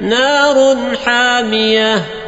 نار حامية.